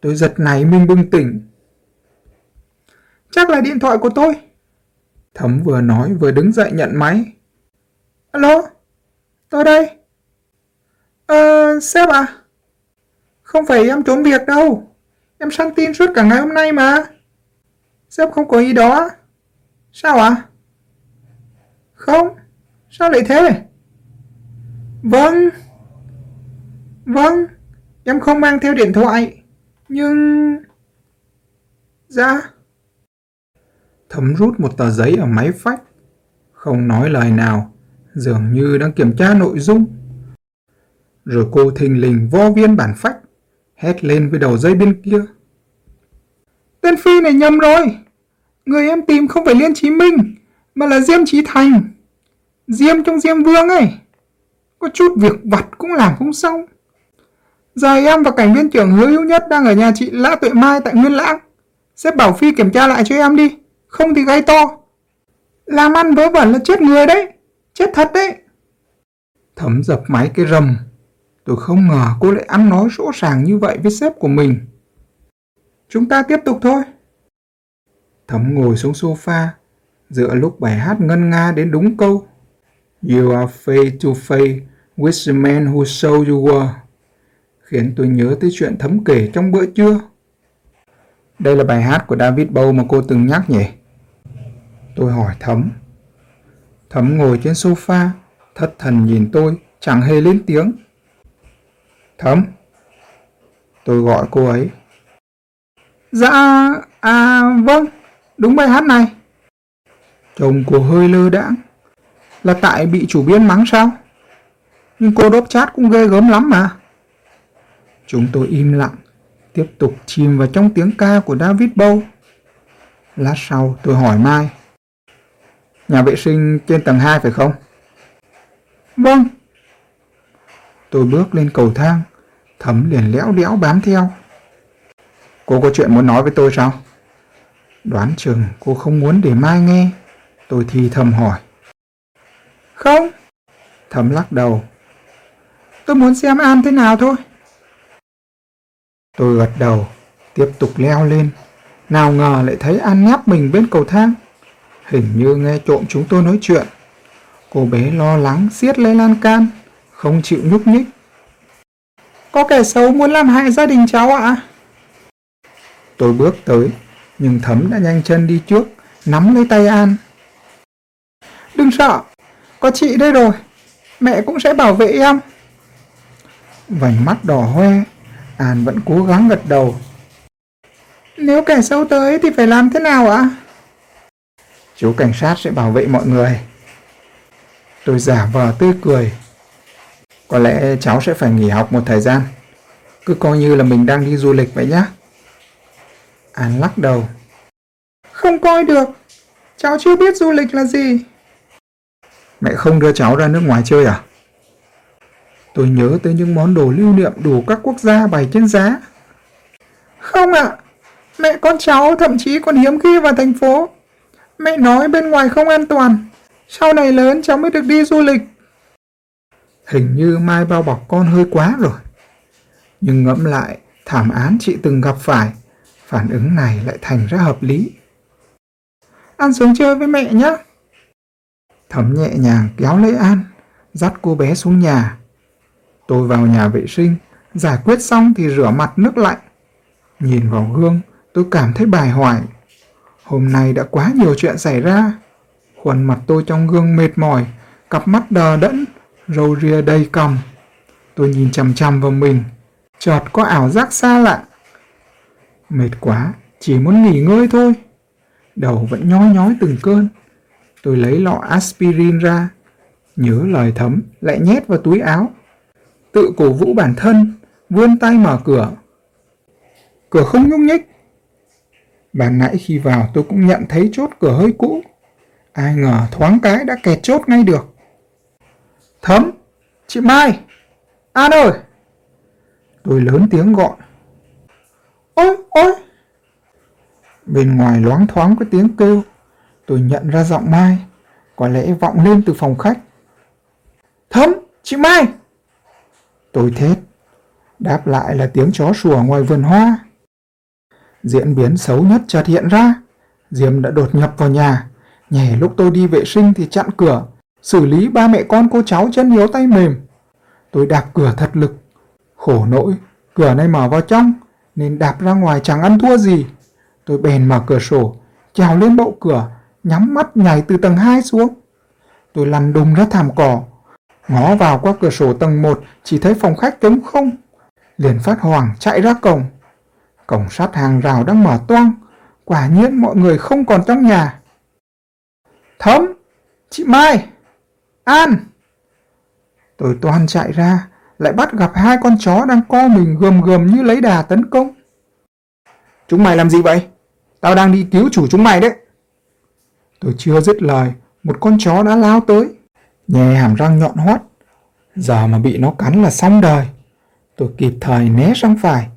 [SPEAKER 1] tôi giật nảy mình bừng tỉnh. Chắc là điện thoại của tôi. Thấm vừa nói vừa đứng dậy nhận máy. Alo, tôi đây. Ờ, sếp à? Không phải em trốn việc đâu. Em săn tin suốt cả ngày hôm nay mà. Sếp không có ý đó. Sao ạ? À? Không, sao lại thế? Vâng. Vâng, em không mang theo điện thoại. Nhưng... Dạ. Thấm rút một tờ giấy ở máy phách. Không nói lời nào, dường như đang kiểm tra nội dung. Rồi cô thình lình vo viên bản phách, hét lên với đầu dây bên kia. Tên Phi này nhầm rồi. Người em tìm không phải Liên Chí Minh, mà là Diêm Chí Thành. Diêm trong Diêm Vương ấy. Có chút việc vặt cũng làm không xong. Giờ em và cảnh viên trưởng hứa hữu nhất đang ở nhà chị Lã Tuệ Mai tại Nguyên Lãng. Sếp bảo Phi kiểm tra lại cho em đi, không thì gây to. Làm ăn vớ vẩn là chết người đấy, chết thật đấy. Thấm dập máy cái rầm. Tôi không ngờ cô lại ăn nói rõ ràng như vậy với sếp của mình. Chúng ta tiếp tục thôi. Thấm ngồi xuống sofa, dựa lúc bài hát ngân nga đến đúng câu. You are face to face with the man who sold you were. Khiến tôi nhớ tới chuyện thấm kể trong bữa trưa. Đây là bài hát của David Bowie mà cô từng nhắc nhỉ? Tôi hỏi Thấm. Thấm ngồi trên sofa, thất thần nhìn tôi, chẳng hề lên tiếng. Thấm. Tôi gọi cô ấy. Dạ, à vâng, đúng bài hát này. Chồng cô hơi lơ đãng. Là tại bị chủ biên mắng sao? Nhưng cô đốt chat cũng ghê gớm lắm mà. Chúng tôi im lặng, tiếp tục chìm vào trong tiếng ca của David Bowie. Lát sau tôi hỏi Mai. Nhà vệ sinh trên tầng 2 phải không? Vâng. Tôi bước lên cầu thang, thấm liền lẽo đẽo bám theo. Cô có chuyện muốn nói với tôi sao? Đoán chừng cô không muốn để Mai nghe. Tôi thì thầm hỏi. Không. Thấm lắc đầu. Tôi muốn xem An thế nào thôi. Tôi gật đầu, tiếp tục leo lên. Nào ngờ lại thấy An nháp mình bên cầu thang. Hình như nghe trộm chúng tôi nói chuyện. Cô bé lo lắng siết lấy lan can, không chịu nhúc nhích. Có kẻ xấu muốn làm hại gia đình cháu ạ? Tôi bước tới, nhưng Thấm đã nhanh chân đi trước, nắm lấy tay An. Đừng sợ, có chị đây rồi, mẹ cũng sẽ bảo vệ em. Vành mắt đỏ hoe, An vẫn cố gắng gật đầu. Nếu kẻ xấu tới thì phải làm thế nào ạ? Chú cảnh sát sẽ bảo vệ mọi người. Tôi giả vờ tươi cười. Có lẽ cháu sẽ phải nghỉ học một thời gian. Cứ coi như là mình đang đi du lịch vậy nhé. An lắc đầu. Không coi được. Cháu chưa biết du lịch là gì. Mẹ không đưa cháu ra nước ngoài chơi à? Tôi nhớ tới những món đồ lưu niệm đủ các quốc gia bày trên giá. Không ạ. À, mẹ con cháu thậm chí còn hiếm khi vào thành phố. Mẹ nói bên ngoài không an toàn. Sau này lớn cháu mới được đi du lịch. Hình như Mai bao bọc con hơi quá rồi. Nhưng ngẫm lại, thảm án chị từng gặp phải, phản ứng này lại thành ra hợp lý. Ăn xuống chơi với mẹ nhé. Thấm nhẹ nhàng kéo lấy An, dắt cô bé xuống nhà. Tôi vào nhà vệ sinh, giải quyết xong thì rửa mặt nước lạnh. Nhìn vào gương, tôi cảm thấy bài hoài. Hôm nay đã quá nhiều chuyện xảy ra. Khuôn mặt tôi trong gương mệt mỏi, cặp mắt đờ đẫn, râu ria đầy cằm. Tôi nhìn chằm chằm vào mình, chợt có ảo giác xa lạ. Mệt quá, chỉ muốn nghỉ ngơi thôi. Đầu vẫn nhói nhói từng cơn. Tôi lấy lọ aspirin ra, nhớ lời thấm lại nhét vào túi áo. Tự cổ vũ bản thân, vươn tay mở cửa. Cửa không nhúc nhích bạn nãy khi vào tôi cũng nhận thấy chốt cửa hơi cũ. Ai ngờ thoáng cái đã kẹt chốt ngay được. Thấm, chị Mai, An ơi! Tôi lớn tiếng gọi. Ôi, ôi! Bên ngoài loáng thoáng có tiếng kêu. Tôi nhận ra giọng Mai, có lẽ vọng lên từ phòng khách. Thấm, chị Mai! Tôi thét. Đáp lại là tiếng chó sủa ngoài vườn hoa. Diễn biến xấu nhất chợt hiện ra. Diêm đã đột nhập vào nhà. Nhảy lúc tôi đi vệ sinh thì chặn cửa. Xử lý ba mẹ con cô cháu chân yếu tay mềm. Tôi đạp cửa thật lực. Khổ nỗi, cửa này mở vào trong, nên đạp ra ngoài chẳng ăn thua gì. Tôi bèn mở cửa sổ, trèo lên bậu cửa, nhắm mắt nhảy từ tầng 2 xuống. Tôi lăn đùng ra thảm cỏ, ngó vào qua cửa sổ tầng 1 chỉ thấy phòng khách trống không. Liền phát hoàng chạy ra cổng. Cổng sắt hàng rào đang mở toang, quả nhiên mọi người không còn trong nhà. Thấm, chị Mai, An. Tôi toan chạy ra, lại bắt gặp hai con chó đang co mình gườm gườm như lấy đà tấn công. Chúng mày làm gì vậy? Tao đang đi cứu chủ chúng mày đấy. Tôi chưa dứt lời, một con chó đã lao tới, nhè hàm răng nhọn hoắt. Giờ mà bị nó cắn là xong đời. Tôi kịp thời né sang phải,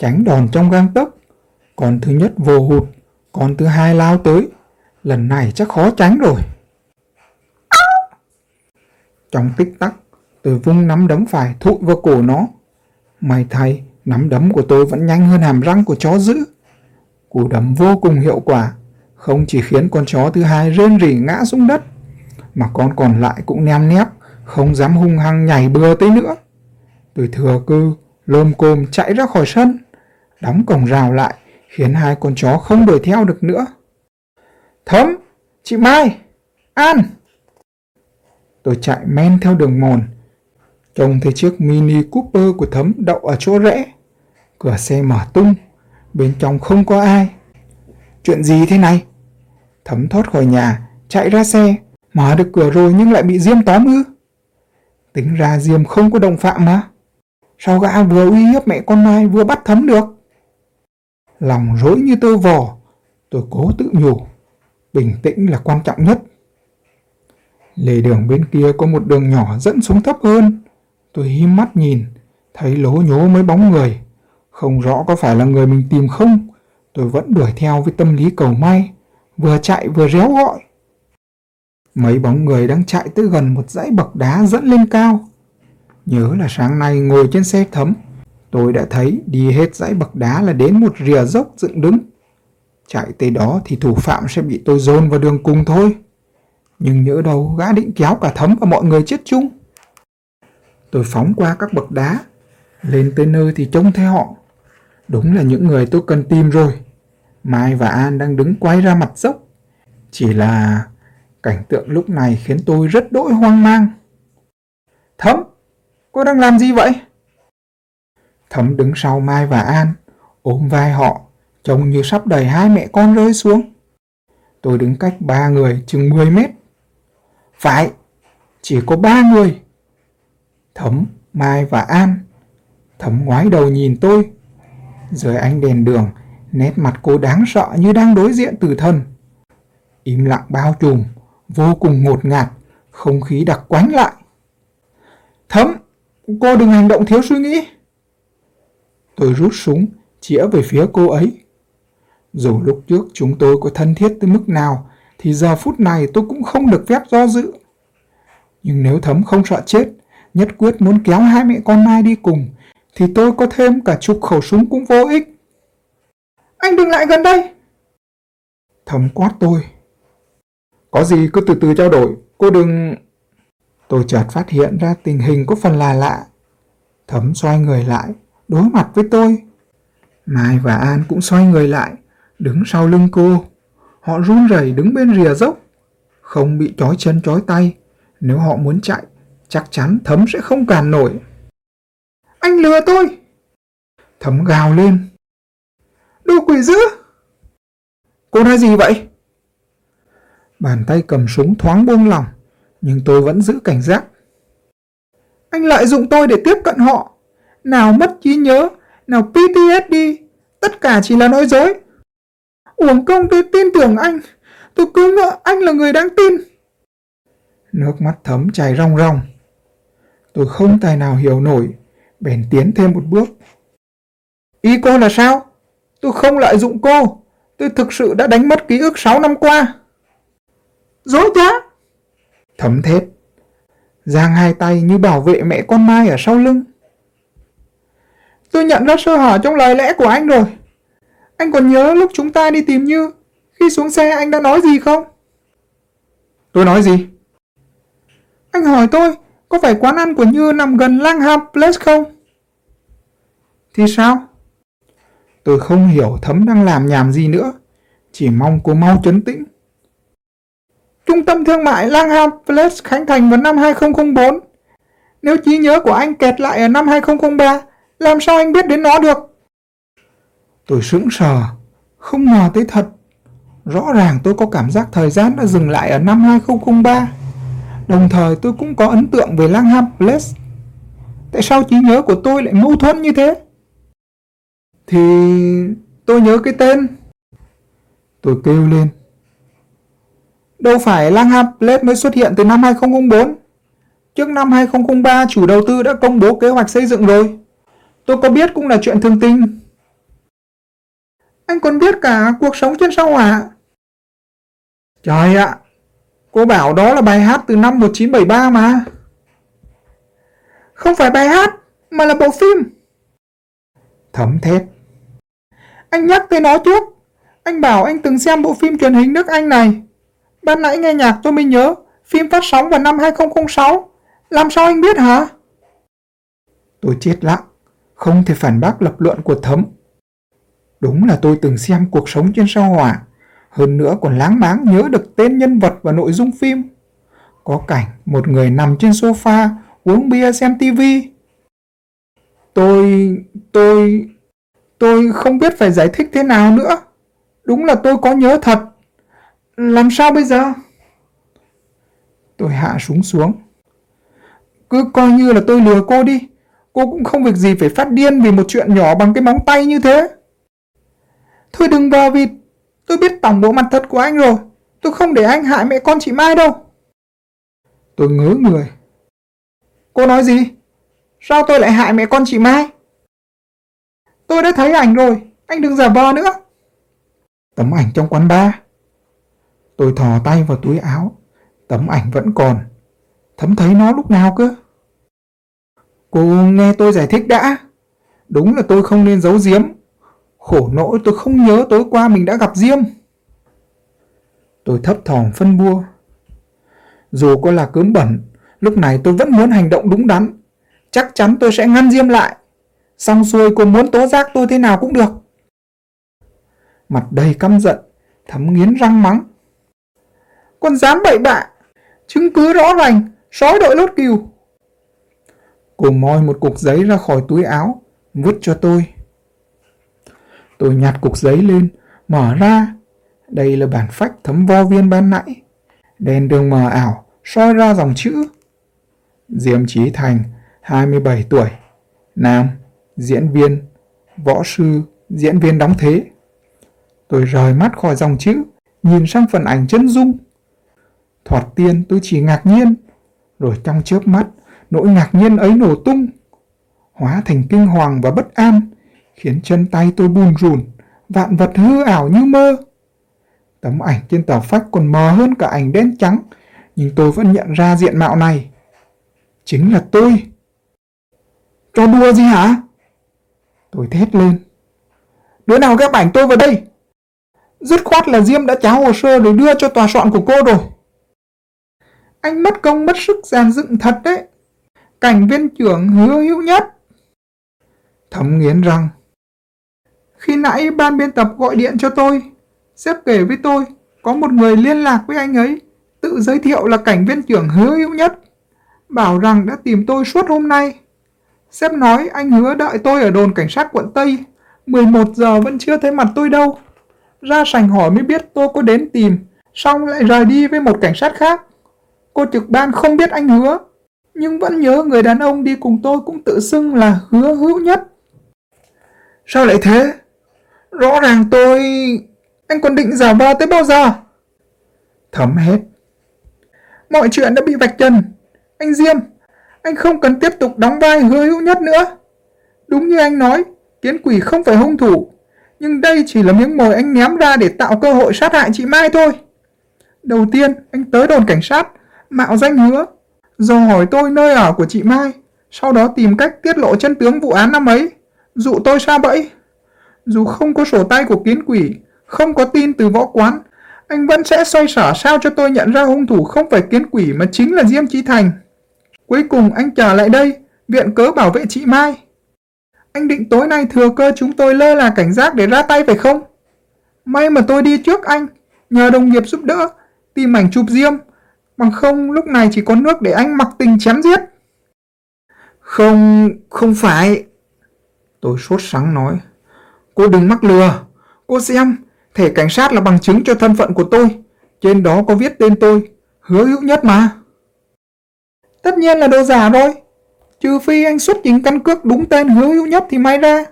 [SPEAKER 1] tránh đòn trong gang tấc. Con thứ nhất vô hụt, con thứ hai lao tới. Lần này chắc khó tránh rồi. Trong tích tắc, tôi vung nắm đấm phải thụi vào cổ nó. May thay, nắm đấm của tôi vẫn nhanh hơn hàm răng của chó dữ. Cú đấm vô cùng hiệu quả, không chỉ khiến con chó thứ hai rên rỉ ngã xuống đất, mà con còn lại cũng nem nép, không dám hung hăng nhảy bừa tới nữa. Tôi thừa cư, lôm côm chạy ra khỏi sân, đóng cổng rào lại, khiến hai con chó không đuổi theo được nữa. Thấm, chị Mai, An! Tôi chạy men theo đường mòn, trông thấy chiếc Mini Cooper của Thấm đậu ở chỗ rẽ. Cửa xe mở tung, bên trong không có ai. Chuyện gì thế này? Thấm thoát khỏi nhà, chạy ra xe, mở được cửa rồi nhưng lại bị Diêm tóm ư? Tính ra Diêm không có đồng phạm mà. Sao gã vừa uy hiếp mẹ con Mai vừa bắt Thấm được? Lòng rối như tơ vò, tôi cố tự nhủ. Bình tĩnh là quan trọng nhất. Lề đường bên kia có một đường nhỏ dẫn xuống thấp hơn. Tôi him mắt nhìn, thấy lố nhố mấy bóng người. Không rõ có phải là người mình tìm không, tôi vẫn đuổi theo với tâm lý cầu may, vừa chạy vừa réo gọi. Mấy bóng người đang chạy tới gần một dãy bậc đá dẫn lên cao. Nhớ là sáng nay ngồi trên xe thấm, tôi đã thấy đi hết dãy bậc đá là đến một rìa dốc dựng đứng. Chạy tới đó thì thủ phạm sẽ bị tôi dồn vào đường cùng thôi. Nhưng nhớ đâu gã định kéo cả thấm và mọi người chết chung. Tôi phóng qua các bậc đá, lên tới nơi thì trông thấy họ. Đúng là những người tôi cần tìm rồi. Mai và An đang đứng quay ra mặt dốc. Chỉ là cảnh tượng lúc này khiến tôi rất đỗi hoang mang. Thấm, cô đang làm gì vậy? Thấm đứng sau Mai và An, ôm vai họ, trông như sắp đẩy hai mẹ con rơi xuống. Tôi đứng cách ba người chừng 10 mét. Phải, chỉ có ba người. Thấm, Mai và An. Thấm ngoái đầu nhìn tôi. Dưới ánh đèn đường, nét mặt cô đáng sợ như đang đối diện tử thần. Im lặng bao trùm, vô cùng ngột ngạt, không khí đặc quánh lại. Thấm, cô đừng hành động thiếu suy nghĩ. Tôi rút súng, chĩa về phía cô ấy. Dù lúc trước chúng tôi có thân thiết tới mức nào, thì giờ phút này tôi cũng không được phép do dự. Nhưng nếu Thấm không sợ chết, nhất quyết muốn kéo hai mẹ con Mai đi cùng, thì tôi có thêm cả chục khẩu súng cũng vô ích. Anh đừng lại gần đây! Thấm quát tôi. Có gì cứ từ từ trao đổi, cô đừng... Tôi chợt phát hiện ra tình hình có phần là lạ. Thấm xoay người lại, đối mặt với tôi. Mai và An cũng xoay người lại, đứng sau lưng cô. Họ run rẩy đứng bên rìa dốc, không bị trói chân trói tay. Nếu họ muốn chạy, chắc chắn Thấm sẽ không cản nổi. Anh lừa tôi! Thấm gào lên. Đồ quỷ dữ! Cô nói gì vậy? Bàn tay cầm súng thoáng buông lỏng, nhưng tôi vẫn giữ cảnh giác. Anh lợi dụng tôi để tiếp cận họ. Nào mất trí nhớ, nào PTSD, tất cả chỉ là nói dối. Uổng công tôi tin tưởng anh, tôi cứ ngỡ anh là người đáng tin. Nước mắt thấm chảy rong rong. Tôi không tài nào hiểu nổi, bèn tiến thêm một bước. Ý cô là sao? Tôi không lợi dụng cô, tôi thực sự đã đánh mất ký ức 6 năm qua. Dối trá! Thấm thết, giang hai tay như bảo vệ mẹ con Mai ở sau lưng. Tôi nhận ra sơ hở trong lời lẽ của anh rồi. Anh còn nhớ lúc chúng ta đi tìm Như, khi xuống xe anh đã nói gì không? Tôi nói gì? Anh hỏi tôi, có phải quán ăn của Như nằm gần Langham Place không? Thì sao? Tôi không hiểu Thấm đang làm nhảm gì nữa, chỉ mong cô mau chấn tĩnh. Trung tâm thương mại Langham Place khánh thành vào năm 2004. Nếu trí nhớ của anh kẹt lại ở năm 2003, làm sao anh biết đến nó được? Tôi sững sờ, không ngờ tới thật. Rõ ràng tôi có cảm giác thời gian đã dừng lại ở năm 2003. Đồng thời tôi cũng có ấn tượng về Langham Place. Tại sao trí nhớ của tôi lại mâu thuẫn như thế? Thì tôi nhớ cái tên. Tôi kêu lên. Đâu phải Langham Place mới xuất hiện từ năm 2004. Trước năm 2003 chủ đầu tư đã công bố kế hoạch xây dựng rồi. Tôi có biết cũng là chuyện thường tình. Anh còn biết cả cuộc sống trên sao hỏa. Trời ạ, cô bảo đó là bài hát từ năm 1973 mà. Không phải bài hát, mà là bộ phim. Thấm thét. Anh nhắc tới nó trước. Anh bảo anh từng xem bộ phim truyền hình nước Anh này. Ban nãy nghe nhạc tôi mới nhớ, phim phát sóng vào năm 2006. Làm sao anh biết hả? Tôi chết lặng, không thể phản bác lập luận của Thấm. Đúng là tôi từng xem cuộc sống trên sao hỏa, hơn nữa còn láng máng nhớ được tên nhân vật và nội dung phim. Có cảnh một người nằm trên sofa uống bia xem tivi. Tôi... tôi... tôi không biết phải giải thích thế nào nữa. Đúng là tôi có nhớ thật. Làm sao bây giờ? Tôi hạ súng xuống. Cứ coi như là tôi lừa cô đi. Cô cũng không việc gì phải phát điên vì một chuyện nhỏ bằng cái móng tay như thế. Thôi đừng vào vịt. Tôi biết tổng bộ mặt thật của anh rồi. Tôi không để anh hại mẹ con chị Mai đâu. Tôi ngớ người. Cô nói gì? Sao tôi lại hại mẹ con chị Mai? Tôi đã thấy ảnh rồi. Anh đừng giả vờ nữa. Tấm ảnh trong quán bar. Tôi thò tay vào túi áo. Tấm ảnh vẫn còn. Thấm thấy nó lúc nào cơ? Cô nghe tôi giải thích đã. Đúng là tôi không nên giấu giếm. Khổ nỗi tôi không nhớ tối qua mình đã gặp Diêm. Tôi thấp thỏm phân bua. Dù có là cớm bẩn, lúc này tôi vẫn muốn hành động đúng đắn. Chắc chắn tôi sẽ ngăn Diêm lại. Xong xuôi cô muốn tố giác tôi thế nào cũng được. Mặt đầy căm giận, thấm nghiến răng mắng. Con dám bậy bạ, chứng cứ rõ ràng, sói đội lốt kiều. Cô moi một cục giấy ra khỏi túi áo, vứt cho tôi. Tôi nhặt cục giấy lên, mở ra. Đây là bản phách thấm vo viên ban nãy. Đèn đường mờ ảo, soi ra dòng chữ. Diêm Trí Thành, 27 tuổi, nam, diễn viên, võ sư, diễn viên đóng thế. Tôi rời mắt khỏi dòng chữ, nhìn sang phần ảnh chân dung. Thoạt tiên tôi chỉ ngạc nhiên, rồi trong chớp mắt, nỗi ngạc nhiên ấy nổ tung. Hóa thành kinh hoàng và bất an, khiến chân tay tôi bùn rùn, vạn vật hư ảo như mơ. Tấm ảnh trên tờ phách còn mờ hơn cả ảnh đen trắng, nhưng tôi vẫn nhận ra diện mạo này. Chính là tôi. Cho đùa gì hả? Tôi thét lên. Đứa nào ghép ảnh tôi vào đây? Dứt khoát là Diêm đã cháo hồ sơ để đưa cho tòa soạn của cô rồi. Anh mất công mất sức giàn dựng thật đấy. Cảnh viên trưởng hứa hữu nhất. Thấm nghiến rằng Khi nãy ban biên tập gọi điện cho tôi, sếp kể với tôi có một người liên lạc với anh ấy, tự giới thiệu là cảnh viên trưởng hứa hữu nhất, bảo rằng đã tìm tôi suốt hôm nay. Sếp nói anh hứa đợi tôi ở đồn cảnh sát quận Tây, 11 giờ vẫn chưa thấy mặt tôi đâu. ra sành hỏi mới biết tôi có đến tìm, xong lại rời đi với một cảnh sát khác. Cô trực ban không biết anh hứa, nhưng vẫn nhớ người đàn ông đi cùng tôi cũng tự xưng là hứa hữu nhất. Sao lại thế? Rõ ràng tôi... Anh còn định giả vờ tới bao giờ? Thấm hết. Mọi chuyện đã bị vạch trần. Anh Diêm, anh không cần tiếp tục đóng vai hứa hữu nhất nữa. Đúng như anh nói, kiến quỷ không phải hung thủ. Nhưng đây chỉ là miếng mồi anh ném ra để tạo cơ hội sát hại chị Mai thôi. Đầu tiên, anh tới đồn cảnh sát, mạo danh hứa, dò hỏi tôi nơi ở của chị Mai, sau đó tìm cách tiết lộ chân tướng vụ án năm ấy, dụ tôi xa bẫy. Dù không có sổ tay của kiến quỷ, không có tin từ võ quán, anh vẫn sẽ xoay sở sao cho tôi nhận ra hung thủ không phải kiến quỷ mà chính là Diêm Chí Thành. Cuối cùng anh trả lại đây, viện cớ bảo vệ chị Mai. Anh định tối nay thừa cơ chúng tôi lơ là cảnh giác để ra tay phải không? May mà tôi đi trước anh, nhờ đồng nghiệp giúp đỡ, tìm ảnh chụp Diêm, bằng không lúc này chỉ có nước để anh mặc tình chém giết. Không, không phải. Tôi sốt sắng nói. Cô đừng mắc lừa. Cô xem, thẻ cảnh sát là bằng chứng cho thân phận của tôi. Trên đó có viết tên tôi, hứa hữu nhất mà. Tất nhiên là đồ giả rồi. Trừ phi anh xuất trình căn cước đúng tên hứa hữu nhất thì may ra.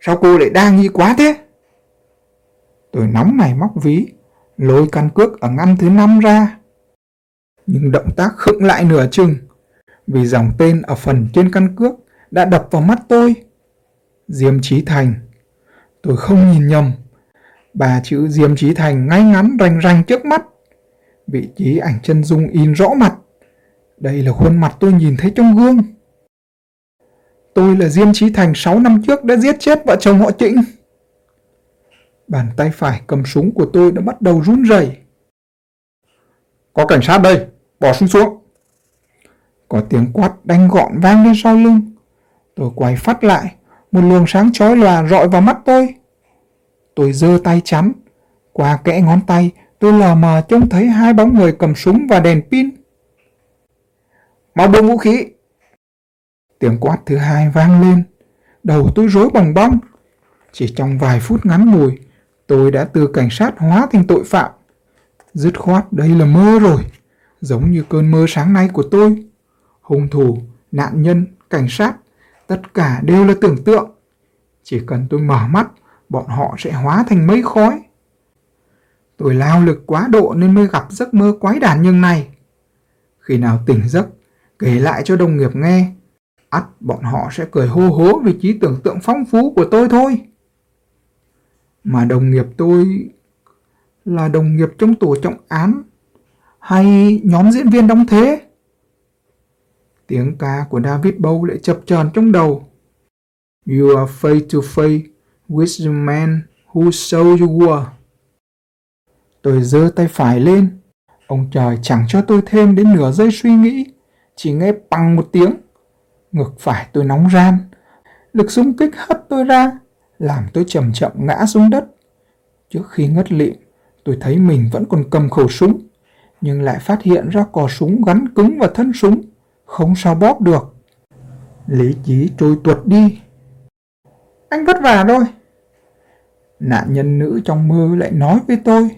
[SPEAKER 1] Sao cô lại đa nghi quá thế? Tôi nóng này móc ví, lôi căn cước ở ngăn thứ năm ra. Nhưng động tác khựng lại nửa chừng, vì dòng tên ở phần trên căn cước đã đập vào mắt tôi. Diêm Trí Thành. Tôi không nhìn nhầm. Ba chữ Diêm Trí Thành ngay ngắn rành rành trước mắt. Vị trí ảnh chân dung in rõ mặt. Đây là khuôn mặt tôi nhìn thấy trong gương. Tôi là Diêm Trí Thành 6 năm trước đã giết chết vợ chồng họ Trịnh. Bàn tay phải cầm súng của tôi đã bắt đầu run rẩy. Có cảnh sát đây, bỏ súng xuống. Có tiếng quát đánh gọn vang lên sau lưng. Tôi quay phát lại, một luồng sáng chói lòa rọi vào mắt tôi. Tôi giơ tay chắn. Qua kẽ ngón tay, tôi lờ mờ trông thấy hai bóng người cầm súng và đèn pin. Mau buông vũ khí! Tiếng quát thứ hai vang lên. Đầu tôi rối bằng bong. Chỉ trong vài phút ngắn ngủi, tôi đã từ cảnh sát hóa thành tội phạm. Dứt khoát đây là mơ rồi, giống như cơn mơ sáng nay của tôi. Hung thủ, nạn nhân, cảnh sát, tất cả đều là tưởng tượng. Chỉ cần tôi mở mắt, bọn họ sẽ hóa thành mây khói. Tôi lao lực quá độ nên mới gặp giấc mơ quái đản như này. Khi nào tỉnh giấc, kể lại cho đồng nghiệp nghe, ắt bọn họ sẽ cười hô hố vì trí tưởng tượng phong phú của tôi thôi. Mà đồng nghiệp tôi là đồng nghiệp trong tổ trọng án hay nhóm diễn viên đóng thế? Tiếng ca của David Bow lại chập chờn trong đầu. You are face to face with the man who sold you were. Tôi giơ tay phải lên. Ông trời chẳng cho tôi thêm đến nửa giây suy nghĩ. Chỉ nghe bằng một tiếng. Ngực phải tôi nóng ran. Lực xung kích hất tôi ra. Làm tôi chậm chậm ngã xuống đất. Trước khi ngất lịm, tôi thấy mình vẫn còn cầm khẩu súng. Nhưng lại phát hiện ra cò súng gắn cứng vào thân súng không sao bóp được. Lý trí trôi tuột đi. Anh vất vả thôi. Nạn nhân nữ trong mơ lại nói với tôi.